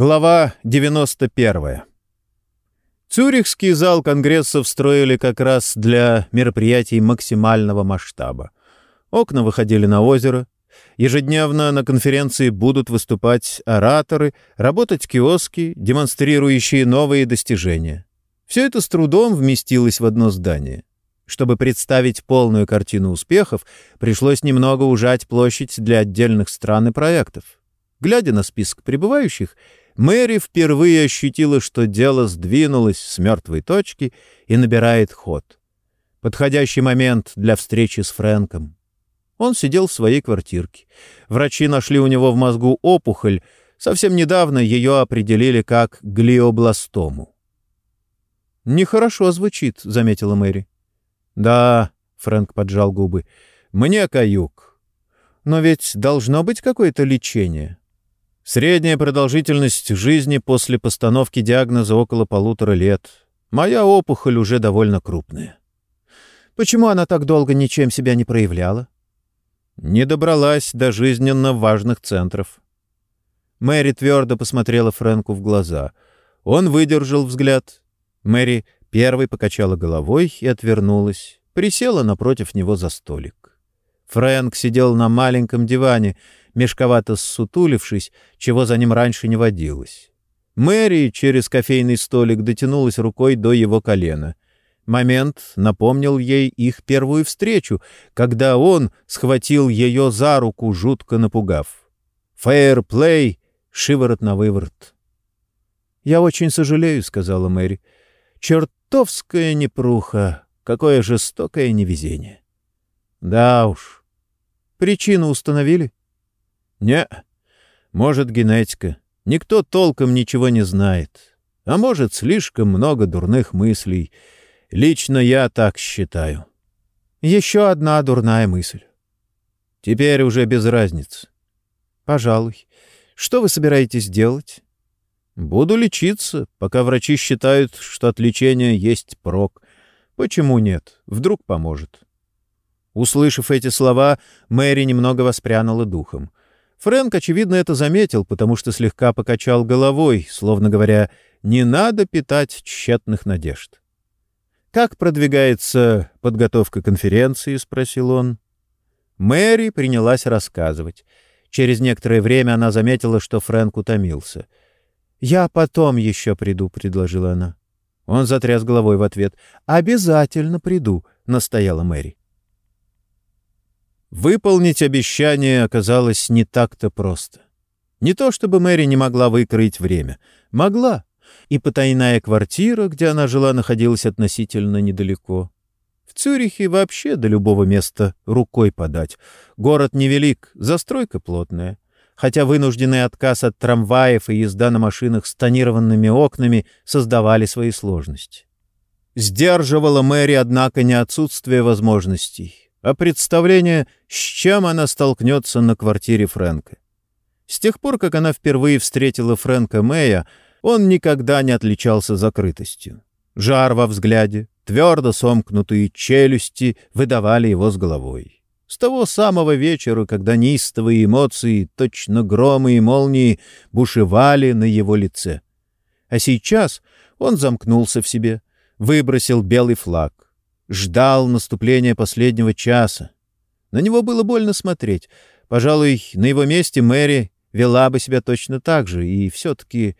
Глава 91. Цюрихский зал конгрессов строили как раз для мероприятий максимального масштаба. Окна выходили на озеро. Ежедневно на конференции будут выступать ораторы, работать киоски, демонстрирующие новые достижения. Все это с трудом вместилось в одно здание. Чтобы представить полную картину успехов, пришлось немного ужать площадь для отдельных стран и проектов. Глядя на список прибывающих, Мэри впервые ощутила, что дело сдвинулось с мертвой точки и набирает ход. Подходящий момент для встречи с Фрэнком. Он сидел в своей квартирке. Врачи нашли у него в мозгу опухоль. Совсем недавно ее определили как глиобластому. «Нехорошо звучит», — заметила Мэри. «Да», — Фрэнк поджал губы, — «мне каюк». «Но ведь должно быть какое-то лечение». Средняя продолжительность жизни после постановки диагноза около полутора лет. Моя опухоль уже довольно крупная. Почему она так долго ничем себя не проявляла? Не добралась до жизненно важных центров. Мэри твердо посмотрела Фрэнку в глаза. Он выдержал взгляд. Мэри первой покачала головой и отвернулась, присела напротив него за столик. Фрэнк сидел на маленьком диване — мешковато ссутулившись, чего за ним раньше не водилось. Мэри через кофейный столик дотянулась рукой до его колена. Момент напомнил ей их первую встречу, когда он схватил ее за руку, жутко напугав. «Фэйрплей!» — шиворот на выворот. «Я очень сожалею», — сказала Мэри. «Чертовская непруха! Какое жестокое невезение!» «Да уж. Причину установили?» Не, может, генетика. Никто толком ничего не знает. А может, слишком много дурных мыслей. Лично я так считаю. Еще одна дурная мысль. Теперь уже без разницы. Пожалуй. Что вы собираетесь делать? Буду лечиться, пока врачи считают, что от лечения есть прок. Почему нет? Вдруг поможет. Услышав эти слова, Мэри немного воспрянула духом. Фрэнк, очевидно, это заметил, потому что слегка покачал головой, словно говоря, «Не надо питать тщетных надежд». «Как продвигается подготовка конференции?» — спросил он. Мэри принялась рассказывать. Через некоторое время она заметила, что Фрэнк утомился. «Я потом еще приду», — предложила она. Он затряс головой в ответ. «Обязательно приду», — настояла Мэри. Выполнить обещание оказалось не так-то просто. Не то чтобы Мэри не могла выкроить время. Могла. И потайная квартира, где она жила, находилась относительно недалеко. В Цюрихе вообще до любого места рукой подать. Город невелик, застройка плотная. Хотя вынужденный отказ от трамваев и езда на машинах с тонированными окнами создавали свои сложности. Сдерживала Мэри, однако, не отсутствие возможностей а представление, с чем она столкнется на квартире Фрэнка. С тех пор, как она впервые встретила Фрэнка Мэя, он никогда не отличался закрытостью. Жар во взгляде, твердо сомкнутые челюсти выдавали его с головой. С того самого вечера, когда неистовые эмоции, точно громы и молнии, бушевали на его лице. А сейчас он замкнулся в себе, выбросил белый флаг ждал наступления последнего часа. На него было больно смотреть. Пожалуй, на его месте Мэри вела бы себя точно так же, и все-таки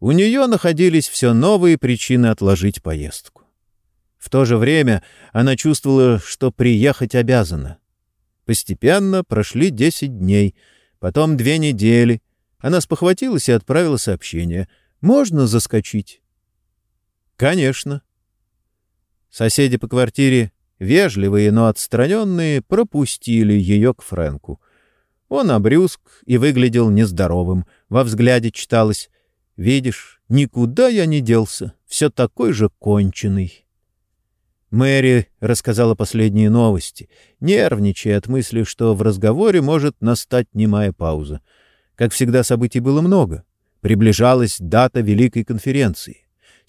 у нее находились все новые причины отложить поездку. В то же время она чувствовала, что приехать обязана. Постепенно прошли десять дней, потом две недели. Она спохватилась и отправила сообщение. «Можно заскочить?» «Конечно», Соседи по квартире, вежливые, но отстраненные, пропустили ее к Фрэнку. Он обрюзг и выглядел нездоровым. Во взгляде читалось «Видишь, никуда я не делся, все такой же конченый». Мэри рассказала последние новости, нервничая от мысли, что в разговоре может настать немая пауза. Как всегда, событий было много. Приближалась дата Великой конференции.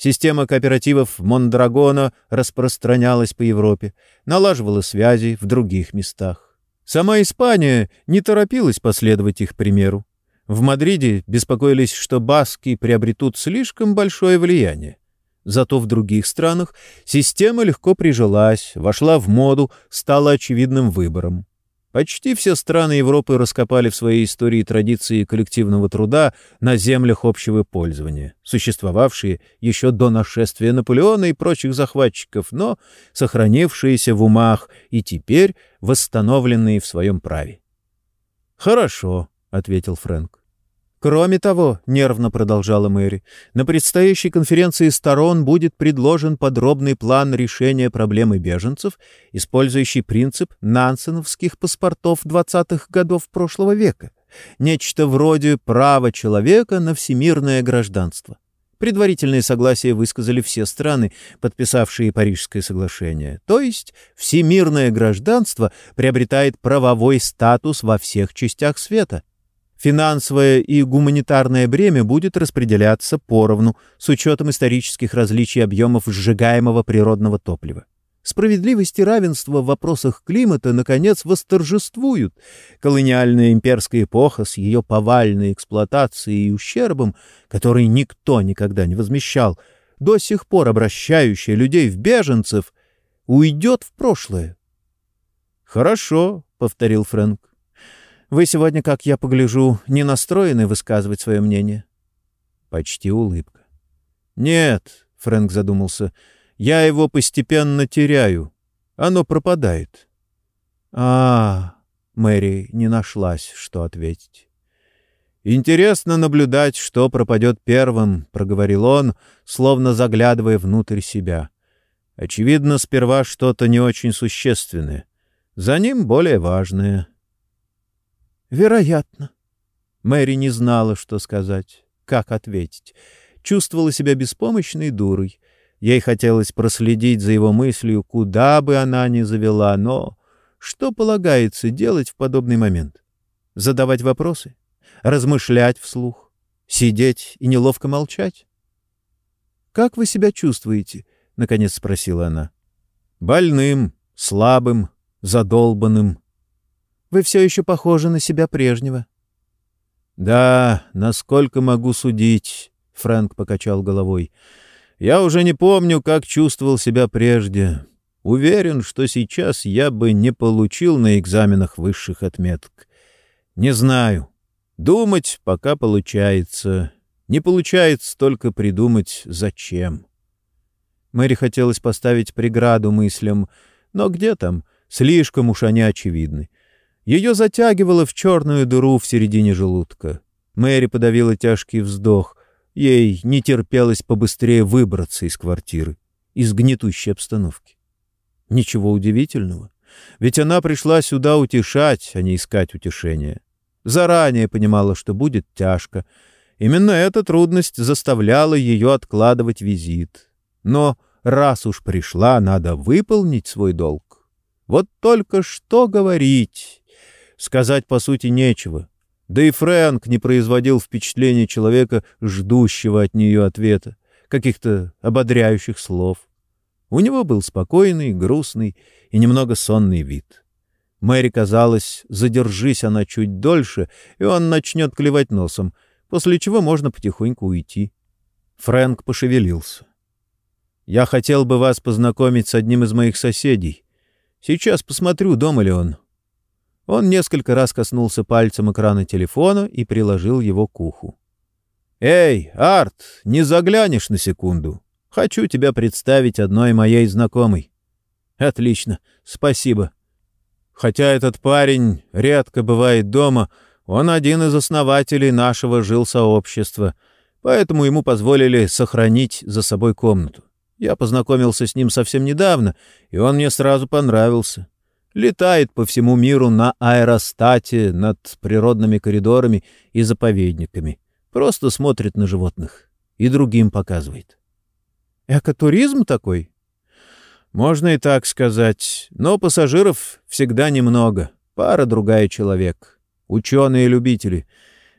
Система кооперативов Мондрагона распространялась по Европе, налаживала связи в других местах. Сама Испания не торопилась последовать их примеру. В Мадриде беспокоились, что баски приобретут слишком большое влияние. Зато в других странах система легко прижилась, вошла в моду, стала очевидным выбором. Почти все страны Европы раскопали в своей истории традиции коллективного труда на землях общего пользования, существовавшие еще до нашествия Наполеона и прочих захватчиков, но сохранившиеся в умах и теперь восстановленные в своем праве. «Хорошо», — ответил Фрэнк. Кроме того, нервно продолжала Мэри, на предстоящей конференции сторон будет предложен подробный план решения проблемы беженцев, использующий принцип нансеновских паспортов 20-х годов прошлого века. Нечто вроде права человека на всемирное гражданство. Предварительное согласие высказали все страны, подписавшие Парижское соглашение. То есть всемирное гражданство приобретает правовой статус во всех частях света — Финансовое и гуманитарное бремя будет распределяться поровну с учетом исторических различий объемов сжигаемого природного топлива. Справедливость и равенство в вопросах климата, наконец, восторжествуют. Колониальная имперская эпоха с ее повальной эксплуатацией и ущербом, который никто никогда не возмещал, до сих пор обращающая людей в беженцев, уйдет в прошлое. «Хорошо», — повторил Фрэнк. Вы сегодня, как я погляжу, не настроены высказывать свое мнение?» Почти улыбка. «Нет», — Фрэнк задумался, — «я его постепенно теряю. Оно пропадает». «А, Мэри не нашлась, что ответить. «Интересно наблюдать, что пропадет первым», — проговорил он, словно заглядывая внутрь себя. «Очевидно, сперва что-то не очень существенное. За ним более важное». «Вероятно». Мэри не знала, что сказать, как ответить. Чувствовала себя беспомощной дурой. Ей хотелось проследить за его мыслью, куда бы она ни завела, но что полагается делать в подобный момент? Задавать вопросы? Размышлять вслух? Сидеть и неловко молчать? «Как вы себя чувствуете?» — наконец спросила она. «Больным, слабым, задолбанным, вы все еще похожи на себя прежнего. — Да, насколько могу судить, — Фрэнк покачал головой. — Я уже не помню, как чувствовал себя прежде. Уверен, что сейчас я бы не получил на экзаменах высших отметок. Не знаю. Думать пока получается. Не получается только придумать, зачем. Мэри хотелось поставить преграду мыслям, но где там? Слишком уж они очевидны. Ее затягивало в черную дыру в середине желудка. Мэри подавила тяжкий вздох. Ей не терпелось побыстрее выбраться из квартиры, из гнетущей обстановки. Ничего удивительного, ведь она пришла сюда утешать, а не искать утешения. Заранее понимала, что будет тяжко. Именно эта трудность заставляла ее откладывать визит. Но раз уж пришла, надо выполнить свой долг. Вот только что говорить... Сказать, по сути, нечего. Да и Фрэнк не производил впечатления человека, ждущего от нее ответа, каких-то ободряющих слов. У него был спокойный, грустный и немного сонный вид. Мэри казалось, задержись она чуть дольше, и он начнет клевать носом, после чего можно потихоньку уйти. Фрэнк пошевелился. «Я хотел бы вас познакомить с одним из моих соседей. Сейчас посмотрю, дома ли он. Он несколько раз коснулся пальцем экрана телефона и приложил его к уху. «Эй, Арт, не заглянешь на секунду? Хочу тебя представить одной моей знакомой». «Отлично, спасибо». Хотя этот парень редко бывает дома, он один из основателей нашего жилсообщества, поэтому ему позволили сохранить за собой комнату. Я познакомился с ним совсем недавно, и он мне сразу понравился летает по всему миру на аэростате над природными коридорами и заповедниками, просто смотрит на животных и другим показывает. Экотуризм такой? Можно и так сказать, но пассажиров всегда немного, пара-другая человек, ученые-любители.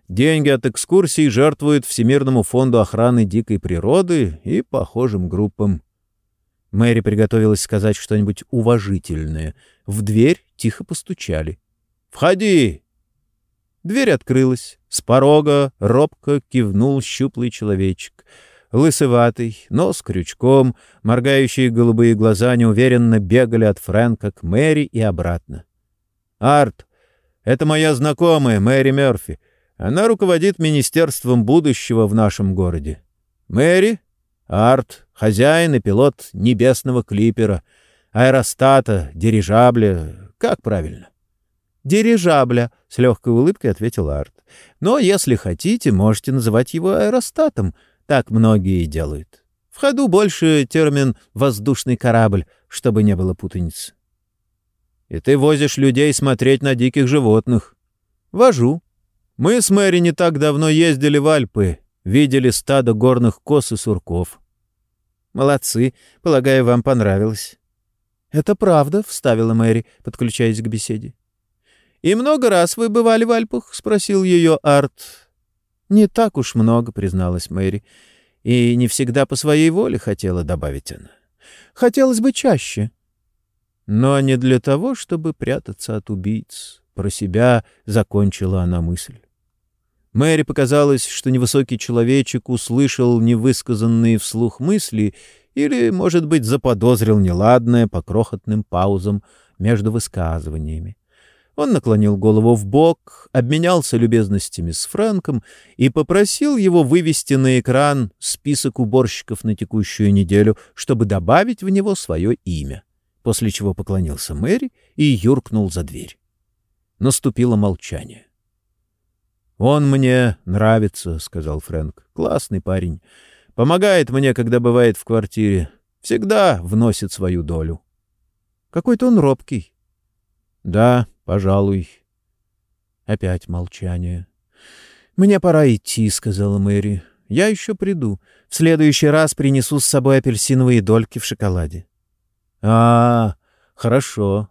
Деньги от экскурсий жертвуют Всемирному фонду охраны дикой природы и похожим группам. Мэри приготовилась сказать что-нибудь уважительное. В дверь тихо постучали. «Входи!» Дверь открылась. С порога робко кивнул щуплый человечек. Лысоватый, нос крючком, моргающие голубые глаза неуверенно бегали от Фрэнка к Мэри и обратно. «Арт, это моя знакомая, Мэри Мерфи. Она руководит Министерством будущего в нашем городе. Мэри, Арт, хозяин и пилот небесного клипера, аэростата, дирижабля, как правильно? «Дирижабля», — с легкой улыбкой ответил Арт. «Но, если хотите, можете называть его аэростатом. Так многие делают. В ходу больше термин «воздушный корабль», чтобы не было путаницы. И ты возишь людей смотреть на диких животных. Вожу. Мы с Мэри не так давно ездили в Альпы, видели стадо горных коз и сурков. Молодцы. Полагаю, вам понравилось. Это правда, — вставила Мэри, подключаясь к беседе. «И много раз вы бывали в Альпах?» — спросил ее Арт. «Не так уж много», — призналась Мэри. «И не всегда по своей воле хотела добавить она. Хотелось бы чаще». Но не для того, чтобы прятаться от убийц. Про себя закончила она мысль. Мэри показалось, что невысокий человечек услышал невысказанные вслух мысли или, может быть, заподозрил неладное по крохотным паузам между высказываниями. Он наклонил голову в бок, обменялся любезностями с Фрэнком и попросил его вывести на экран список уборщиков на текущую неделю, чтобы добавить в него свое имя, после чего поклонился Мэри и юркнул за дверь. Наступило молчание. «Он мне нравится», — сказал Фрэнк. «Классный парень. Помогает мне, когда бывает в квартире. Всегда вносит свою долю». «Какой-то он робкий». «Да, Пожалуй. Опять молчание. «Мне пора идти», — сказала Мэри. «Я еще приду. В следующий раз принесу с собой апельсиновые дольки в шоколаде». «А, хорошо»,